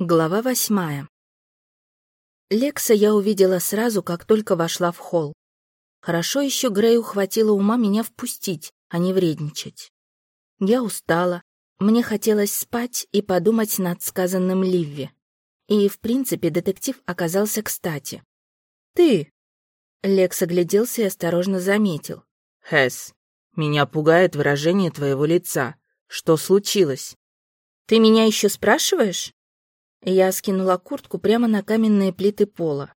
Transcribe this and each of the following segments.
Глава восьмая. Лекса я увидела сразу, как только вошла в холл. Хорошо еще Грею хватило ума меня впустить, а не вредничать. Я устала, мне хотелось спать и подумать над сказанным Ливви. И, в принципе, детектив оказался кстати. «Ты!» Лекс огляделся и осторожно заметил. «Хэс, меня пугает выражение твоего лица. Что случилось?» «Ты меня еще спрашиваешь?» Я скинула куртку прямо на каменные плиты пола.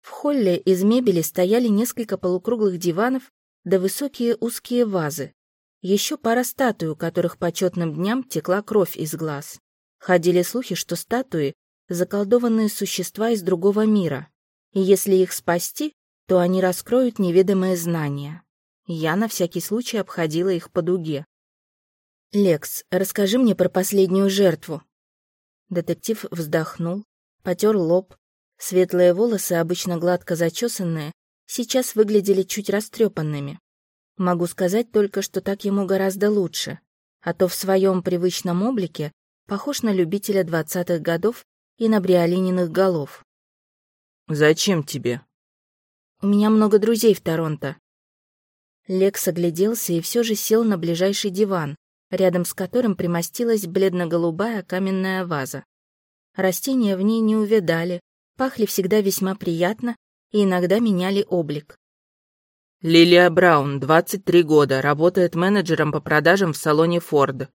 В холле из мебели стояли несколько полукруглых диванов да высокие узкие вазы. Еще пара статуй, у которых по четным дням текла кровь из глаз. Ходили слухи, что статуи — заколдованные существа из другого мира, и если их спасти, то они раскроют неведомые знания. Я на всякий случай обходила их по дуге. «Лекс, расскажи мне про последнюю жертву», Детектив вздохнул, потер лоб. Светлые волосы, обычно гладко зачесанные, сейчас выглядели чуть растрепанными. Могу сказать только, что так ему гораздо лучше, а то в своем привычном облике похож на любителя двадцатых годов и на бриолининых голов. «Зачем тебе?» «У меня много друзей в Торонто». Лекс огляделся и все же сел на ближайший диван, рядом с которым примостилась бледно-голубая каменная ваза. Растения в ней не увядали, пахли всегда весьма приятно и иногда меняли облик. Лилия Браун, 23 года, работает менеджером по продажам в салоне Форд.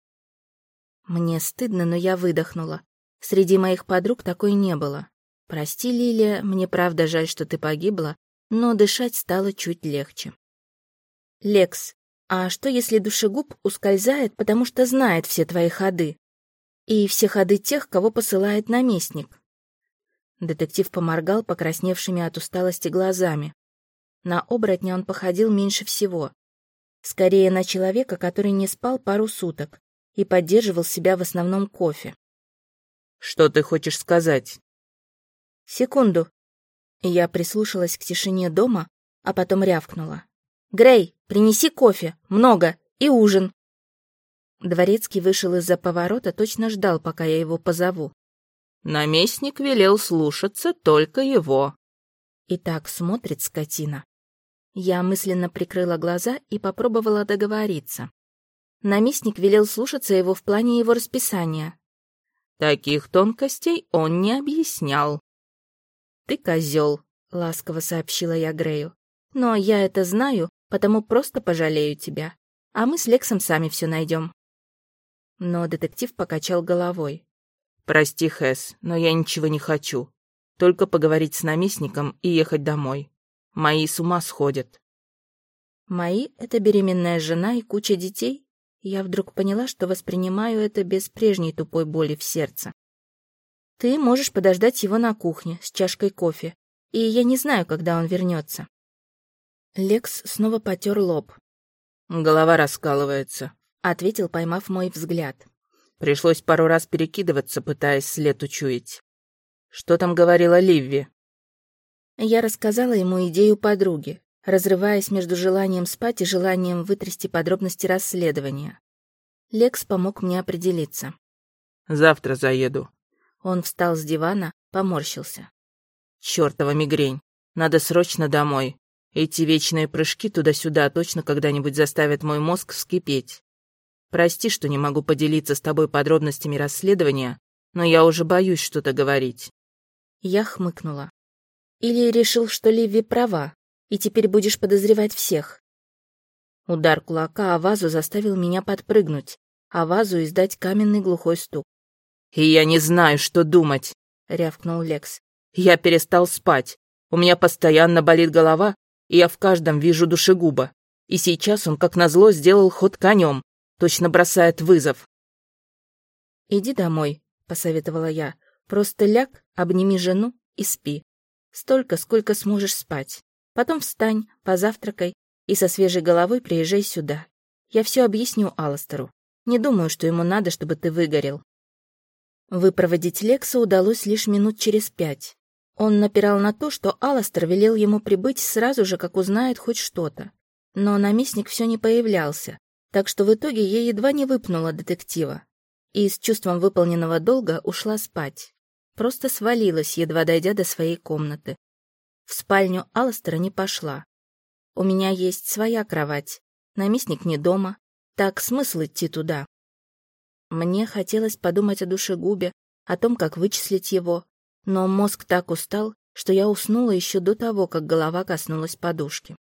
Мне стыдно, но я выдохнула. Среди моих подруг такой не было. Прости, Лилия, мне правда жаль, что ты погибла, но дышать стало чуть легче. Лекс, а что, если душегуб ускользает, потому что знает все твои ходы? И все ходы тех, кого посылает наместник? Детектив поморгал покрасневшими от усталости глазами. На оборотня он походил меньше всего. Скорее на человека, который не спал пару суток и поддерживал себя в основном кофе. «Что ты хочешь сказать?» «Секунду». Я прислушалась к тишине дома, а потом рявкнула. «Грей, принеси кофе, много, и ужин». Дворецкий вышел из-за поворота, точно ждал, пока я его позову. Наместник велел слушаться только его. И так смотрит скотина. Я мысленно прикрыла глаза и попробовала договориться. Наместник велел слушаться его в плане его расписания. Таких тонкостей он не объяснял. «Ты козел», — ласково сообщила я Грею. «Но я это знаю потому просто пожалею тебя. А мы с Лексом сами все найдем. Но детектив покачал головой. «Прости, Хэс, но я ничего не хочу. Только поговорить с наместником и ехать домой. Мои с ума сходят». «Мои — это беременная жена и куча детей?» Я вдруг поняла, что воспринимаю это без прежней тупой боли в сердце. «Ты можешь подождать его на кухне с чашкой кофе, и я не знаю, когда он вернется. Лекс снова потер лоб. «Голова раскалывается», — ответил, поймав мой взгляд. Пришлось пару раз перекидываться, пытаясь след учуять. «Что там говорила Ливи?» Я рассказала ему идею подруги, разрываясь между желанием спать и желанием вытрясти подробности расследования. Лекс помог мне определиться. «Завтра заеду». Он встал с дивана, поморщился. «Чёртова мигрень. Надо срочно домой. Эти вечные прыжки туда-сюда точно когда-нибудь заставят мой мозг вскипеть. Прости, что не могу поделиться с тобой подробностями расследования, но я уже боюсь что-то говорить». Я хмыкнула. «Или решил, что Ливи права, и теперь будешь подозревать всех?» Удар кулака о вазу заставил меня подпрыгнуть, а вазу издать каменный глухой стук. «И я не знаю, что думать», — рявкнул Лекс. «Я перестал спать. У меня постоянно болит голова, и я в каждом вижу душегуба. И сейчас он, как назло, сделал ход конем, точно бросает вызов. «Иди домой», — посоветовала я. «Просто ляг, обними жену и спи. Столько, сколько сможешь спать. Потом встань, позавтракай и со свежей головой приезжай сюда. Я все объясню Алластеру. Не думаю, что ему надо, чтобы ты выгорел». Выпроводить Лекса удалось лишь минут через пять. Он напирал на то, что Аластер велел ему прибыть сразу же, как узнает хоть что-то. Но наместник все не появлялся, так что в итоге я едва не выпнула детектива. И с чувством выполненного долга ушла спать. Просто свалилась, едва дойдя до своей комнаты. В спальню Алластера не пошла. У меня есть своя кровать. Наместник не дома. Так смысл идти туда? Мне хотелось подумать о душегубе, о том, как вычислить его, но мозг так устал, что я уснула еще до того, как голова коснулась подушки.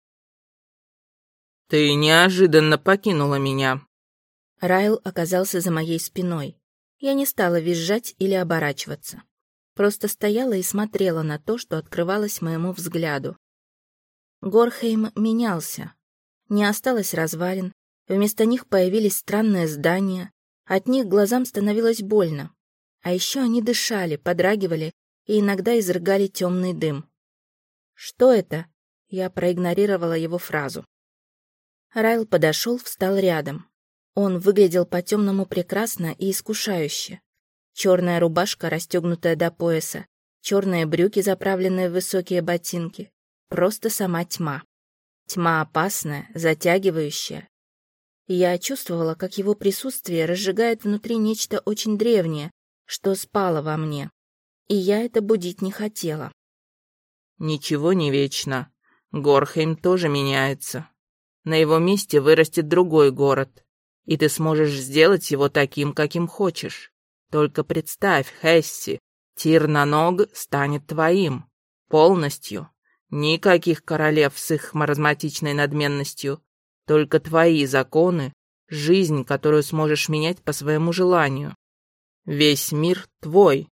«Ты неожиданно покинула меня». Райл оказался за моей спиной. Я не стала визжать или оборачиваться. Просто стояла и смотрела на то, что открывалось моему взгляду. Горхейм менялся. Не осталось развалин, вместо них появились странные здания, от них глазам становилось больно. А еще они дышали, подрагивали и иногда изрыгали темный дым. «Что это?» Я проигнорировала его фразу. Райл подошел, встал рядом. Он выглядел по-темному прекрасно и искушающе. Черная рубашка, расстегнутая до пояса, черные брюки, заправленные в высокие ботинки. Просто сама тьма. Тьма опасная, затягивающая. Я чувствовала, как его присутствие разжигает внутри нечто очень древнее, что спало во мне. И я это будить не хотела. «Ничего не вечно. Горхейм тоже меняется. На его месте вырастет другой город, и ты сможешь сделать его таким, каким хочешь. Только представь, Хесси, Тирнаног станет твоим. Полностью. Никаких королев с их маразматичной надменностью. Только твои законы, жизнь, которую сможешь менять по своему желанию. Весь мир твой.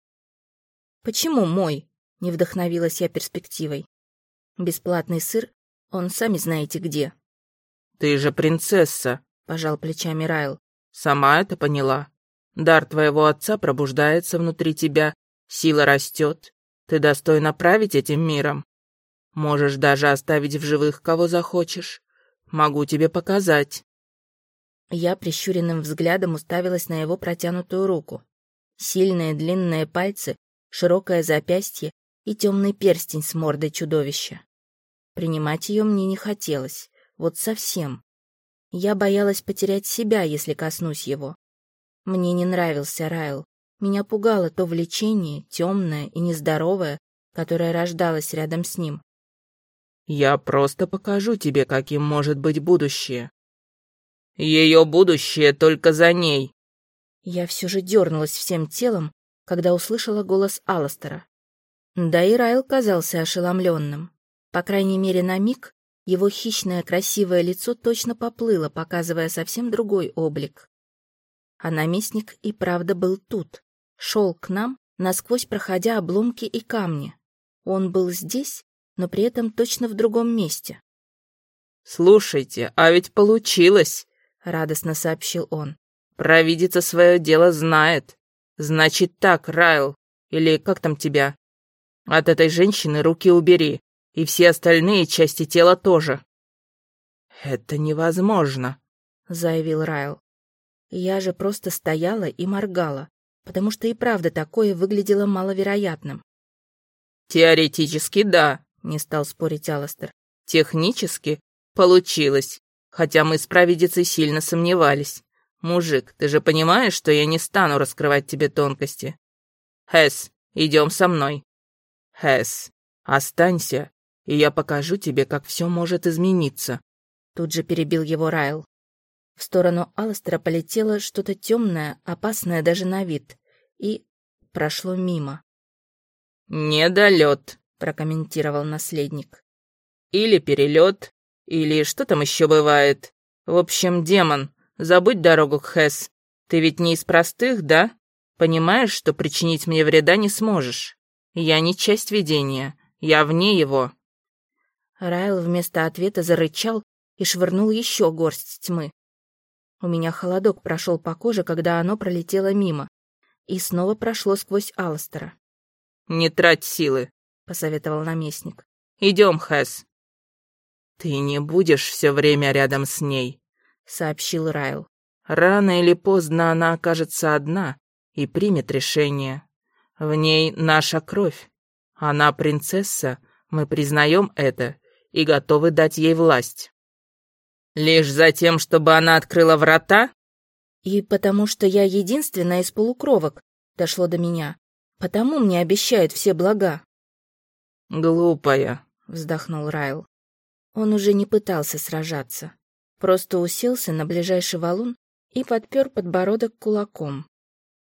Почему мой? Не вдохновилась я перспективой. Бесплатный сыр, он сами знаете где. Ты же принцесса, пожал плечами Райл. Сама это поняла. Дар твоего отца пробуждается внутри тебя, сила растет. Ты достойна править этим миром. Можешь даже оставить в живых, кого захочешь. Могу тебе показать». Я прищуренным взглядом уставилась на его протянутую руку. Сильные длинные пальцы, широкое запястье и темный перстень с мордой чудовища. Принимать ее мне не хотелось, вот совсем. Я боялась потерять себя, если коснусь его. Мне не нравился Райл. Меня пугало то влечение, темное и нездоровое, которое рождалось рядом с ним. «Я просто покажу тебе, каким может быть будущее. Ее будущее только за ней». Я все же дернулась всем телом, когда услышала голос Алластера. Да и Райл казался ошеломленным. По крайней мере, на миг его хищное красивое лицо точно поплыло, показывая совсем другой облик. А наместник и правда был тут. Шел к нам, насквозь проходя обломки и камни. Он был здесь, но при этом точно в другом месте. «Слушайте, а ведь получилось!» — радостно сообщил он. «Провидица свое дело знает. Значит так, Райл, или как там тебя? От этой женщины руки убери, и все остальные части тела тоже». «Это невозможно», — заявил Райл. Я же просто стояла и моргала, потому что и правда такое выглядело маловероятным. «Теоретически да», — не стал спорить Алластер. «Технически получилось, хотя мы с провидицей сильно сомневались. Мужик, ты же понимаешь, что я не стану раскрывать тебе тонкости? Хэс, идем со мной. Хэс, останься, и я покажу тебе, как все может измениться». Тут же перебил его Райл. В сторону Алстера полетело что-то темное, опасное даже на вид, и прошло мимо. «Недолет», — прокомментировал наследник. «Или перелет, или что там еще бывает. В общем, демон, забудь дорогу к Хэс. Ты ведь не из простых, да? Понимаешь, что причинить мне вреда не сможешь. Я не часть видения, я вне его». Райл вместо ответа зарычал и швырнул еще горсть тьмы. У меня холодок прошел по коже, когда оно пролетело мимо. И снова прошло сквозь Алластера. «Не трать силы», — посоветовал наместник. «Идем, Хэс». «Ты не будешь все время рядом с ней», — сообщил Райл. «Рано или поздно она окажется одна и примет решение. В ней наша кровь. Она принцесса, мы признаем это и готовы дать ей власть». Лишь за тем, чтобы она открыла врата? И потому что я единственная из полукровок, дошло до меня. Потому мне обещают все блага. Глупая, вздохнул Райл. Он уже не пытался сражаться. Просто уселся на ближайший валун и подпер подбородок кулаком.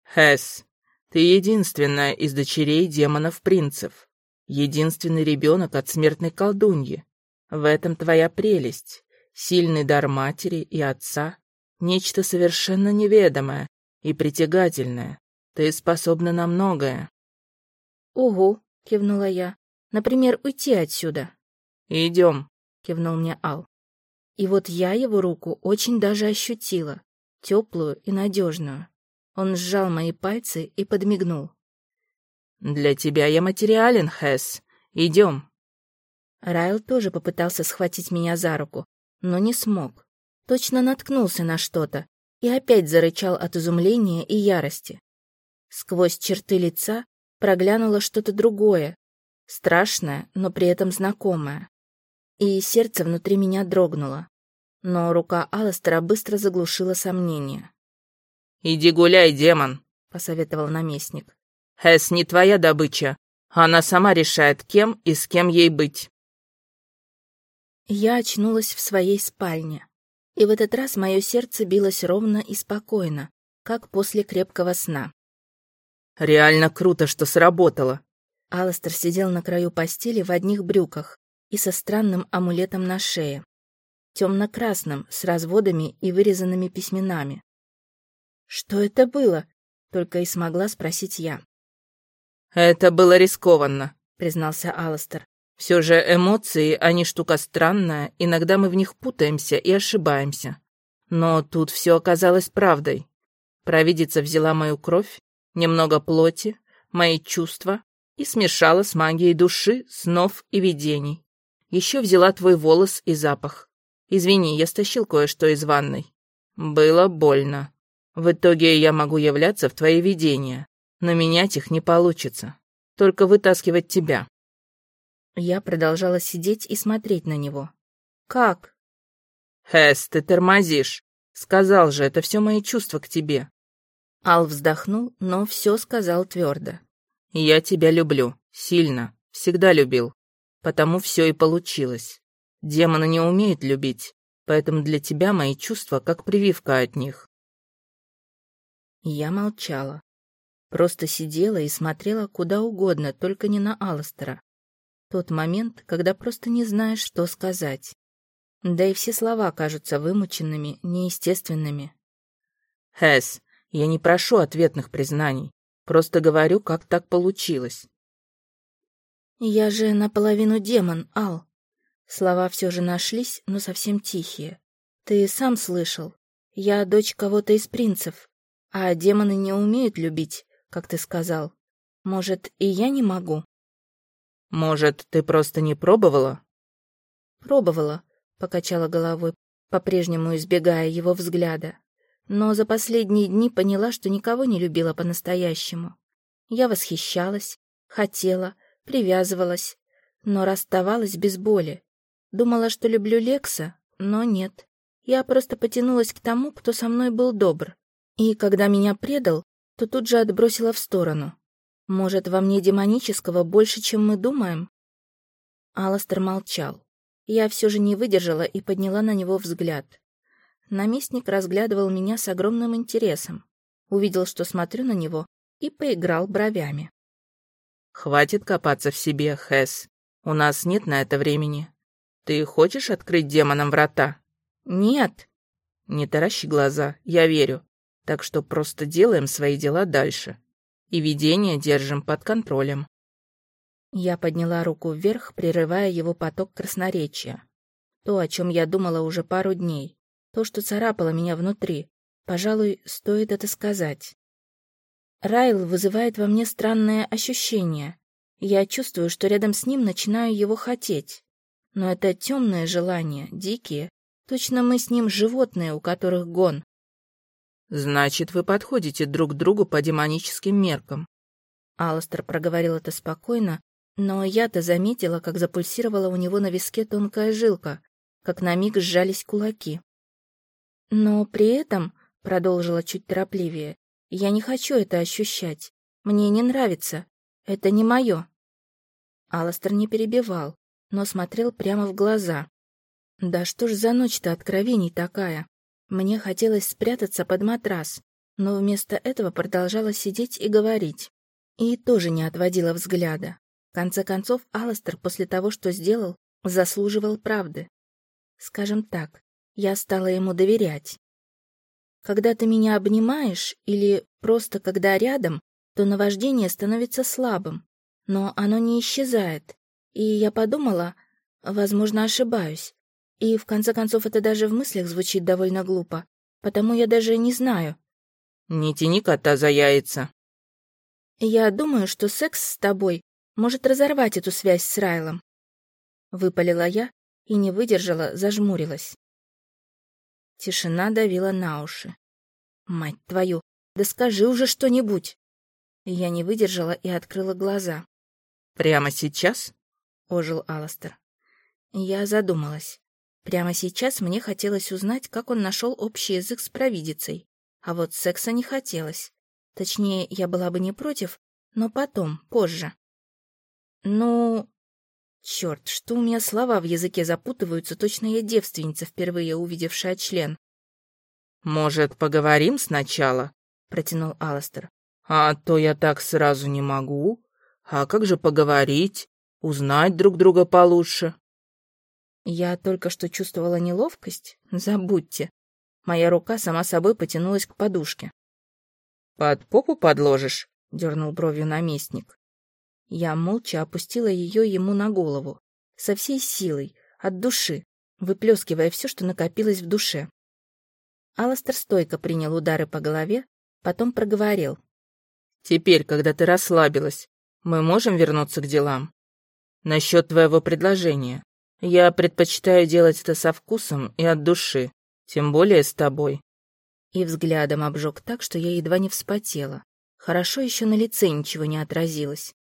Хэс, ты единственная из дочерей демонов-принцев. Единственный ребенок от смертной колдуньи. В этом твоя прелесть. Сильный дар матери и отца. Нечто совершенно неведомое и притягательное. Ты способна на многое. «Угу», — кивнула я. «Например, уйти отсюда». «Идем», — кивнул мне Ал. И вот я его руку очень даже ощутила, теплую и надежную. Он сжал мои пальцы и подмигнул. «Для тебя я материален, Хэс. Идем». Райл тоже попытался схватить меня за руку, но не смог. Точно наткнулся на что-то и опять зарычал от изумления и ярости. Сквозь черты лица проглянуло что-то другое, страшное, но при этом знакомое. И сердце внутри меня дрогнуло. Но рука Алластера быстро заглушила сомнения. «Иди гуляй, демон», — посоветовал наместник. «Хэс не твоя добыча. Она сама решает, кем и с кем ей быть». Я очнулась в своей спальне. И в этот раз мое сердце билось ровно и спокойно, как после крепкого сна. Реально круто, что сработало. Аластер сидел на краю постели в одних брюках и со странным амулетом на шее. Темно-красным, с разводами и вырезанными письменами. «Что это было?» — только и смогла спросить я. «Это было рискованно», — признался Аластер. «Все же эмоции, они штука странная, иногда мы в них путаемся и ошибаемся. Но тут все оказалось правдой. Провидица взяла мою кровь немного плоти, мои чувства и смешала с магией души, снов и видений. Еще взяла твой волос и запах. Извини, я стащил кое-что из ванной. Было больно. В итоге я могу являться в твои видения, но менять их не получится. Только вытаскивать тебя. Я продолжала сидеть и смотреть на него. «Как?» «Хэс, ты тормозишь. Сказал же, это все мои чувства к тебе. Ал вздохнул, но все сказал твердо. «Я тебя люблю. Сильно. Всегда любил. Потому все и получилось. Демоны не умеют любить, поэтому для тебя мои чувства как прививка от них». Я молчала. Просто сидела и смотрела куда угодно, только не на Алластера. Тот момент, когда просто не знаешь, что сказать. Да и все слова кажутся вымученными, неестественными. «Хэс, я не прошу ответных признаний, просто говорю, как так получилось. Я же наполовину демон, Ал. Слова все же нашлись, но совсем тихие. Ты сам слышал. Я дочь кого-то из принцев, а демоны не умеют любить, как ты сказал. Может, и я не могу? Может, ты просто не пробовала? Пробовала, покачала головой, по-прежнему избегая его взгляда но за последние дни поняла, что никого не любила по-настоящему. Я восхищалась, хотела, привязывалась, но расставалась без боли. Думала, что люблю Лекса, но нет. Я просто потянулась к тому, кто со мной был добр. И когда меня предал, то тут же отбросила в сторону. Может, во мне демонического больше, чем мы думаем? Аластер молчал. Я все же не выдержала и подняла на него взгляд. Наместник разглядывал меня с огромным интересом, увидел, что смотрю на него, и поиграл бровями. «Хватит копаться в себе, Хэс. У нас нет на это времени. Ты хочешь открыть демонам врата?» «Нет». «Не таращи глаза, я верю. Так что просто делаем свои дела дальше. И видение держим под контролем». Я подняла руку вверх, прерывая его поток красноречия. То, о чем я думала уже пару дней. То, что царапало меня внутри. Пожалуй, стоит это сказать. Райл вызывает во мне странное ощущение. Я чувствую, что рядом с ним начинаю его хотеть. Но это темное желание, дикие. Точно мы с ним животные, у которых гон. «Значит, вы подходите друг к другу по демоническим меркам». Алластер проговорил это спокойно, но я-то заметила, как запульсировала у него на виске тонкая жилка, как на миг сжались кулаки. Но при этом, продолжила чуть торопливее, я не хочу это ощущать. Мне не нравится. Это не мое. Аластер не перебивал, но смотрел прямо в глаза. Да что ж за ночь-то откровений такая? Мне хотелось спрятаться под матрас, но вместо этого продолжала сидеть и говорить. И тоже не отводила взгляда. В конце концов, Аластер после того, что сделал, заслуживал правды. Скажем так, я стала ему доверять. Когда ты меня обнимаешь или просто когда рядом, то наваждение становится слабым, но оно не исчезает. И я подумала, возможно, ошибаюсь. И в конце концов это даже в мыслях звучит довольно глупо, потому я даже не знаю. Не тяни кота за яйца. Я думаю, что секс с тобой может разорвать эту связь с Райлом. Выпалила я и не выдержала, зажмурилась. Тишина давила на уши. «Мать твою, да скажи уже что-нибудь!» Я не выдержала и открыла глаза. «Прямо сейчас?» — ожил Аластер. Я задумалась. Прямо сейчас мне хотелось узнать, как он нашел общий язык с провидицей. А вот секса не хотелось. Точнее, я была бы не против, но потом, позже. Ну... Черт, что у меня слова в языке запутываются, точно я девственница, впервые увидевшая член. «Может, поговорим сначала?» — протянул Аластер. «А то я так сразу не могу. А как же поговорить? Узнать друг друга получше?» Я только что чувствовала неловкость. Забудьте. Моя рука сама собой потянулась к подушке. «Под попу подложишь?» — дернул бровью наместник. Я молча опустила ее ему на голову, со всей силой, от души, выплескивая все, что накопилось в душе. Аластер стойко принял удары по голове, потом проговорил. «Теперь, когда ты расслабилась, мы можем вернуться к делам? Насчет твоего предложения. Я предпочитаю делать это со вкусом и от души, тем более с тобой». И взглядом обжег так, что я едва не вспотела. Хорошо еще на лице ничего не отразилось.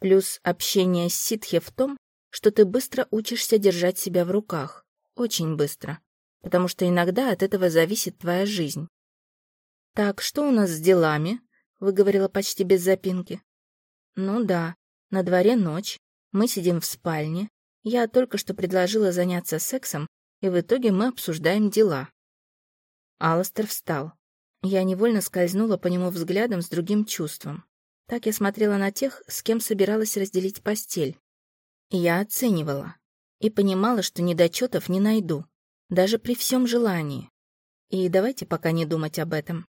Плюс общение с ситхе в том, что ты быстро учишься держать себя в руках. Очень быстро потому что иногда от этого зависит твоя жизнь. «Так, что у нас с делами?» — выговорила почти без запинки. «Ну да, на дворе ночь, мы сидим в спальне, я только что предложила заняться сексом, и в итоге мы обсуждаем дела». Алластер встал. Я невольно скользнула по нему взглядом с другим чувством. Так я смотрела на тех, с кем собиралась разделить постель. Я оценивала и понимала, что недочетов не найду даже при всем желании. И давайте пока не думать об этом.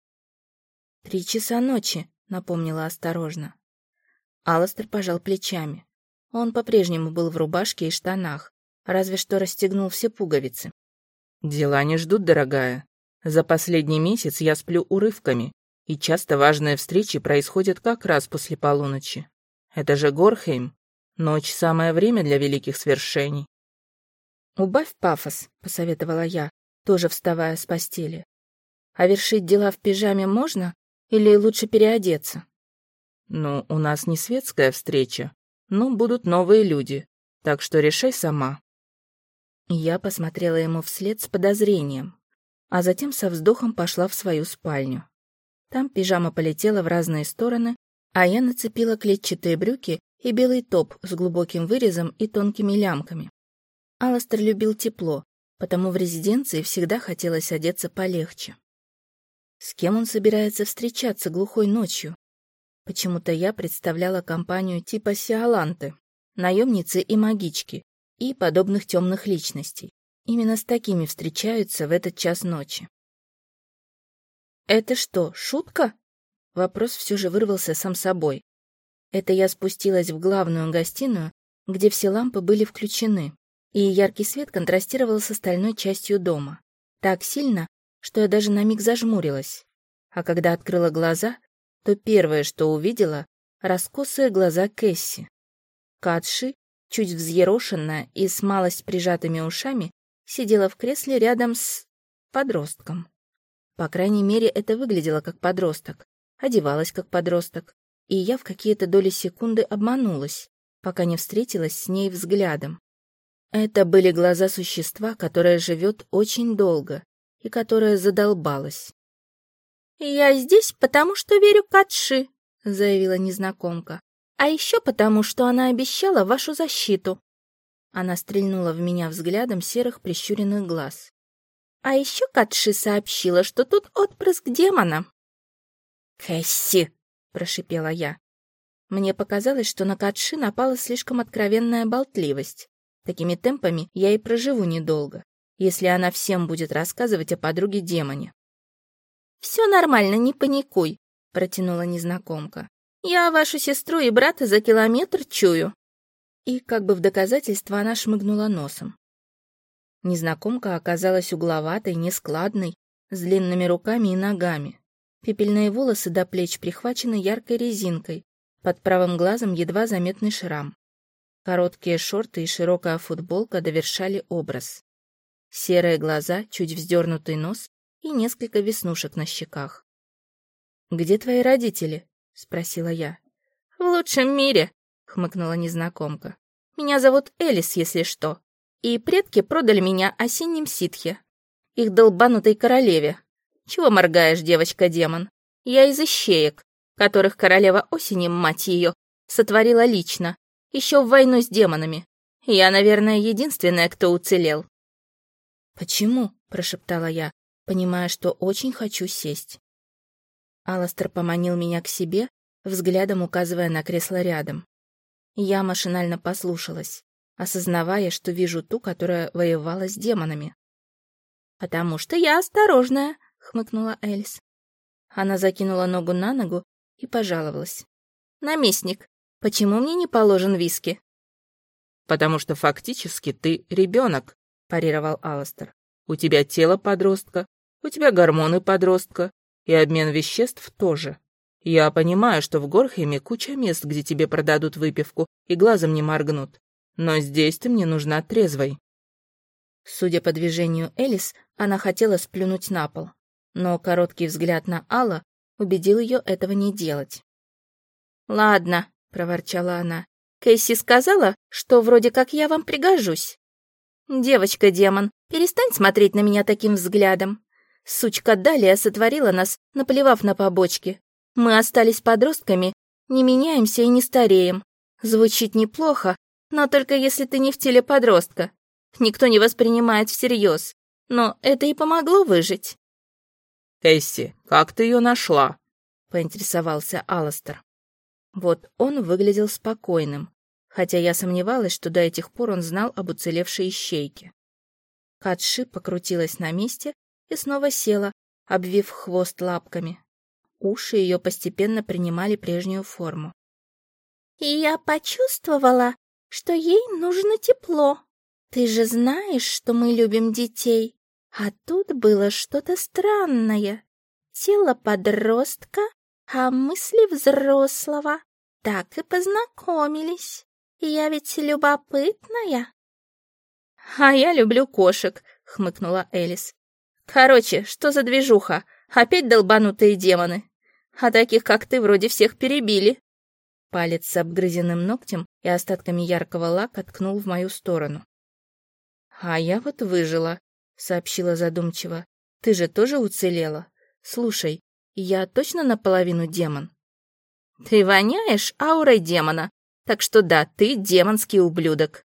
«Три часа ночи», — напомнила осторожно. Алластер пожал плечами. Он по-прежнему был в рубашке и штанах, разве что расстегнул все пуговицы. «Дела не ждут, дорогая. За последний месяц я сплю урывками, и часто важные встречи происходят как раз после полуночи. Это же Горхейм. Ночь — самое время для великих свершений. «Убавь пафос», — посоветовала я, тоже вставая с постели. «А вершить дела в пижаме можно или лучше переодеться?» «Ну, у нас не светская встреча, но будут новые люди, так что решай сама». Я посмотрела ему вслед с подозрением, а затем со вздохом пошла в свою спальню. Там пижама полетела в разные стороны, а я нацепила клетчатые брюки и белый топ с глубоким вырезом и тонкими лямками. Аластер любил тепло, потому в резиденции всегда хотелось одеться полегче. С кем он собирается встречаться глухой ночью? Почему-то я представляла компанию типа Сиаланты, наемницы и магички, и подобных темных личностей. Именно с такими встречаются в этот час ночи. «Это что, шутка?» Вопрос все же вырвался сам собой. Это я спустилась в главную гостиную, где все лампы были включены и яркий свет контрастировал с остальной частью дома. Так сильно, что я даже на миг зажмурилась. А когда открыла глаза, то первое, что увидела — раскосые глаза Кэсси. Катши, чуть взъерошенная и с малость прижатыми ушами, сидела в кресле рядом с... подростком. По крайней мере, это выглядело как подросток, одевалась как подросток, и я в какие-то доли секунды обманулась, пока не встретилась с ней взглядом. Это были глаза существа, которое живет очень долго и которое задолбалось. «Я здесь, потому что верю Катши», заявила незнакомка. «А еще потому, что она обещала вашу защиту». Она стрельнула в меня взглядом серых прищуренных глаз. «А еще Катши сообщила, что тут отпрыск демона». «Кэсси!» — прошипела я. Мне показалось, что на Катши напала слишком откровенная болтливость. Такими темпами я и проживу недолго, если она всем будет рассказывать о подруге-демоне. «Все нормально, не паникуй», — протянула незнакомка. «Я вашу сестру и брата за километр чую». И как бы в доказательство она шмыгнула носом. Незнакомка оказалась угловатой, нескладной, с длинными руками и ногами. Пепельные волосы до плеч прихвачены яркой резинкой, под правым глазом едва заметный шрам. Короткие шорты и широкая футболка довершали образ. Серые глаза, чуть вздернутый нос и несколько веснушек на щеках. «Где твои родители?» — спросила я. «В лучшем мире», — хмыкнула незнакомка. «Меня зовут Элис, если что. И предки продали меня осенним ситхе, их долбанутой королеве. Чего моргаешь, девочка-демон? Я из ищеек, которых королева осени, мать ее, сотворила лично, еще в войну с демонами. Я, наверное, единственная, кто уцелел. «Почему?» — прошептала я, понимая, что очень хочу сесть. Аластер поманил меня к себе, взглядом указывая на кресло рядом. Я машинально послушалась, осознавая, что вижу ту, которая воевала с демонами. «Потому что я осторожная», — хмыкнула Эльс. Она закинула ногу на ногу и пожаловалась. «Наместник, Почему мне не положен виски? Потому что фактически ты ребенок, парировал Аластер. У тебя тело подростка, у тебя гормоны подростка, и обмен веществ тоже. Я понимаю, что в Горхеме куча мест, где тебе продадут выпивку и глазом не моргнут. Но здесь ты мне нужна трезвой. Судя по движению Элис, она хотела сплюнуть на пол. Но короткий взгляд на Алла убедил ее этого не делать. «Ладно», — проворчала она. «Кэсси сказала, что вроде как я вам пригожусь». «Девочка-демон, перестань смотреть на меня таким взглядом. Сучка Далия сотворила нас, наплевав на побочки. Мы остались подростками, не меняемся и не стареем. Звучит неплохо, но только если ты не в теле подростка. Никто не воспринимает всерьез. Но это и помогло выжить». «Кэсси, как ты ее нашла?» — поинтересовался Алластер. Вот он выглядел спокойным, хотя я сомневалась, что до этих пор он знал об уцелевшей ищейке. Катши покрутилась на месте и снова села, обвив хвост лапками. Уши ее постепенно принимали прежнюю форму. «И я почувствовала, что ей нужно тепло. Ты же знаешь, что мы любим детей. А тут было что-то странное. Тело подростка а мысли взрослого. Так и познакомились. Я ведь любопытная. А я люблю кошек, хмыкнула Элис. Короче, что за движуха? Опять долбанутые демоны. А таких, как ты, вроде всех перебили. Палец с обгрызенным ногтем и остатками яркого лака ткнул в мою сторону. «А я вот выжила», — сообщила задумчиво. «Ты же тоже уцелела? Слушай, я точно наполовину демон? Ты воняешь аурой демона, так что да, ты демонский ублюдок.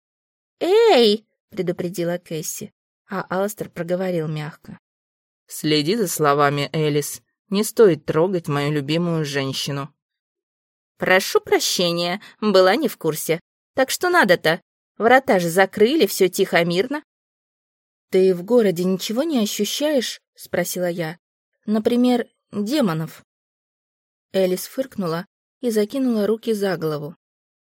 Эй! предупредила Кэсси, а Аластер проговорил мягко. Следи за словами, Элис. Не стоит трогать мою любимую женщину. Прошу прощения, была не в курсе. Так что надо-то? Врата же закрыли, все тихо, мирно. Ты в городе ничего не ощущаешь? спросила я. Например, демонов. Элис фыркнула и закинула руки за голову.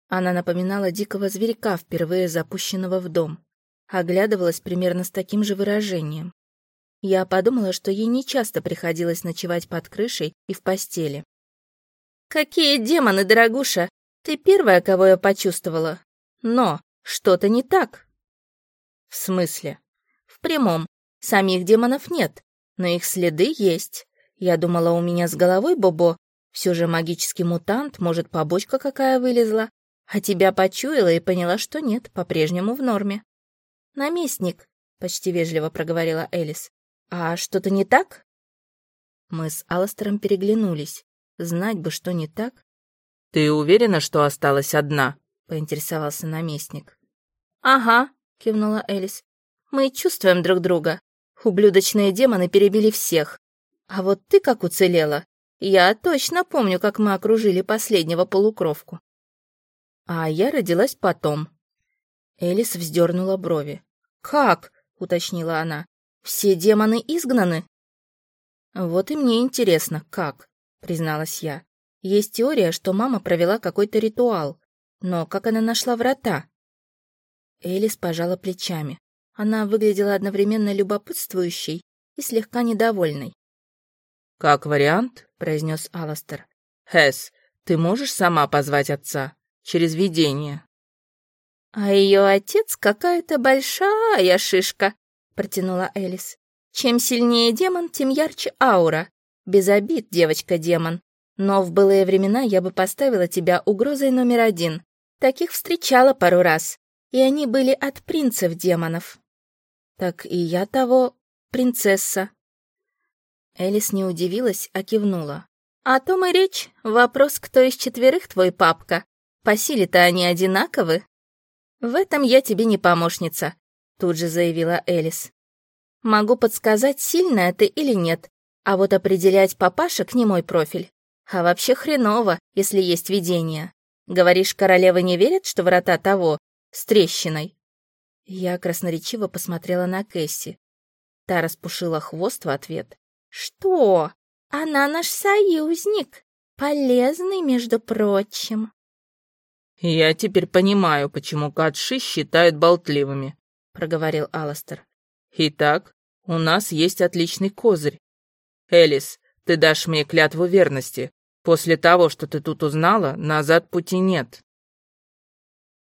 Она напоминала дикого зверька, впервые запущенного в дом. Оглядывалась примерно с таким же выражением. Я подумала, что ей нечасто приходилось ночевать под крышей и в постели. «Какие демоны, дорогуша! Ты первая, кого я почувствовала. Но что-то не так». «В смысле?» «В прямом. Самих демонов нет, но их следы есть. Я думала, у меня с головой бобо. Все же магический мутант, может, побочка какая вылезла. А тебя почуяла и поняла, что нет, по-прежнему в норме. «Наместник», — почти вежливо проговорила Элис. «А что-то не так?» Мы с Алластером переглянулись. Знать бы, что не так. «Ты уверена, что осталась одна?» — поинтересовался наместник. «Ага», — кивнула Элис. «Мы чувствуем друг друга. Ублюдочные демоны перебили всех. А вот ты как уцелела? Я точно помню, как мы окружили последнего полукровку». А я родилась потом. Элис вздернула брови. «Как?» — уточнила она. «Все демоны изгнаны?» «Вот и мне интересно, как?» — призналась я. «Есть теория, что мама провела какой-то ритуал. Но как она нашла врата?» Элис пожала плечами. Она выглядела одновременно любопытствующей и слегка недовольной. «Как вариант», — произнес Аластер. «Хэс, ты можешь сама позвать отца? Через видение?» «А ее отец какая-то большая шишка», — протянула Элис. «Чем сильнее демон, тем ярче аура. Без обид, девочка-демон. Но в былые времена я бы поставила тебя угрозой номер один. Таких встречала пару раз, и они были от принцев-демонов». «Так и я того, принцесса». Элис не удивилась, а кивнула. «О том и речь. Вопрос, кто из четверых твой папка. По силе-то они одинаковы». «В этом я тебе не помощница», — тут же заявила Элис. «Могу подсказать, сильная ты или нет, а вот определять папашек не мой профиль. А вообще хреново, если есть видение. Говоришь, королевы не верят, что врата того, с трещиной?» Я красноречиво посмотрела на Кэсси. Та распушила хвост в ответ. «Что? Она наш союзник, полезный, между прочим». «Я теперь понимаю, почему Катши считают болтливыми», — проговорил Аластер. «Итак, у нас есть отличный козырь. Элис, ты дашь мне клятву верности. После того, что ты тут узнала, назад пути нет».